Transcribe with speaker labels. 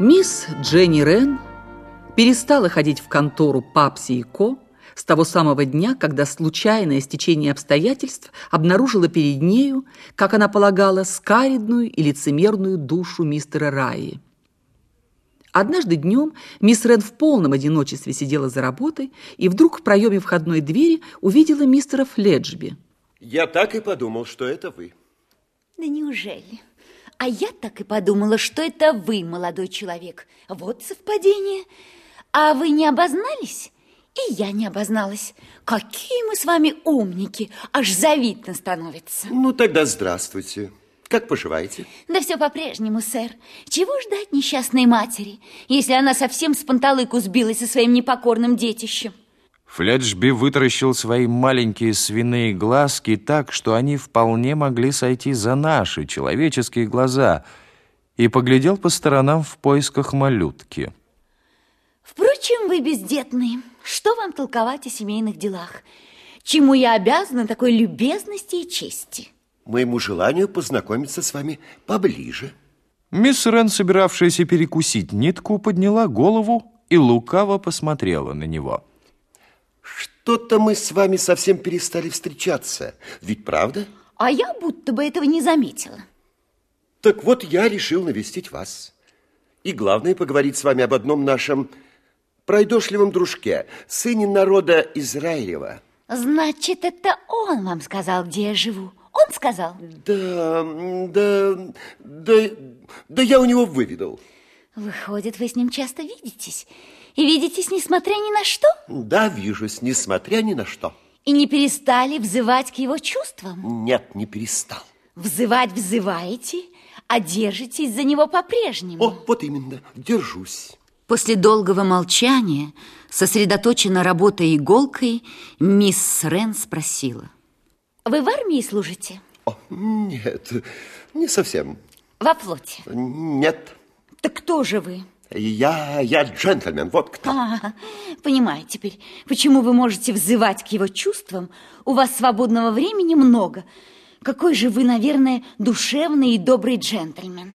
Speaker 1: Дженни Рен перестала ходить в контору Папси и Ко с того самого дня, когда случайное стечение обстоятельств обнаружило перед нею, как она полагала, скаридную и лицемерную душу мистера Раи. Однажды днем мисс Рен в полном одиночестве сидела за работой и вдруг в проеме входной двери увидела мистера Фледжби.
Speaker 2: Я так и подумал, что это вы.
Speaker 3: Да неужели? А я так и подумала, что это вы, молодой человек. Вот совпадение. А вы не обознались? И я не обозналась. Какие мы с вами умники, аж завидно становится.
Speaker 2: Ну, тогда здравствуйте. Как поживаете?
Speaker 3: Да все по-прежнему, сэр. Чего ждать несчастной матери, если она совсем с панталыку сбилась со своим непокорным детищем?
Speaker 4: Фледжби вытаращил свои маленькие свиные глазки так, что они вполне могли сойти за наши человеческие глаза, и поглядел по сторонам в поисках малютки.
Speaker 3: Впрочем, вы бездетные. Что вам толковать о семейных делах? Чему я обязана такой любезности и чести?
Speaker 2: Моему желанию познакомиться с вами поближе.
Speaker 4: Мисс Рен, собиравшаяся перекусить нитку, подняла голову и лукаво посмотрела на него.
Speaker 2: Что-то мы с вами совсем перестали встречаться. Ведь правда?
Speaker 3: А я будто бы этого не заметила.
Speaker 2: Так вот, я решил навестить вас. И главное, поговорить с вами об одном нашем пройдошливом дружке, сыне народа Израилева.
Speaker 3: Значит, это он вам сказал, где я живу? Он сказал?
Speaker 2: Да, да, да, да я у него выведал.
Speaker 3: Выходит, вы с ним часто видитесь? И видитесь, несмотря ни на что?
Speaker 2: Да, вижусь, несмотря ни на что.
Speaker 3: И не перестали взывать к его чувствам?
Speaker 2: Нет, не перестал.
Speaker 3: Взывать взываете, а держитесь за него по-прежнему?
Speaker 2: О, вот именно, держусь.
Speaker 3: После долгого молчания, сосредоточенно работая иголкой, мисс Рен спросила. Вы в армии служите?
Speaker 2: О, нет, не совсем.
Speaker 3: Во флоте?
Speaker 2: Нет.
Speaker 3: Так кто же вы?
Speaker 2: Я, я джентльмен, вот кто.
Speaker 3: А, понимаю теперь, почему вы можете взывать к его чувствам. У вас свободного времени много. Какой же вы, наверное, душевный и добрый джентльмен.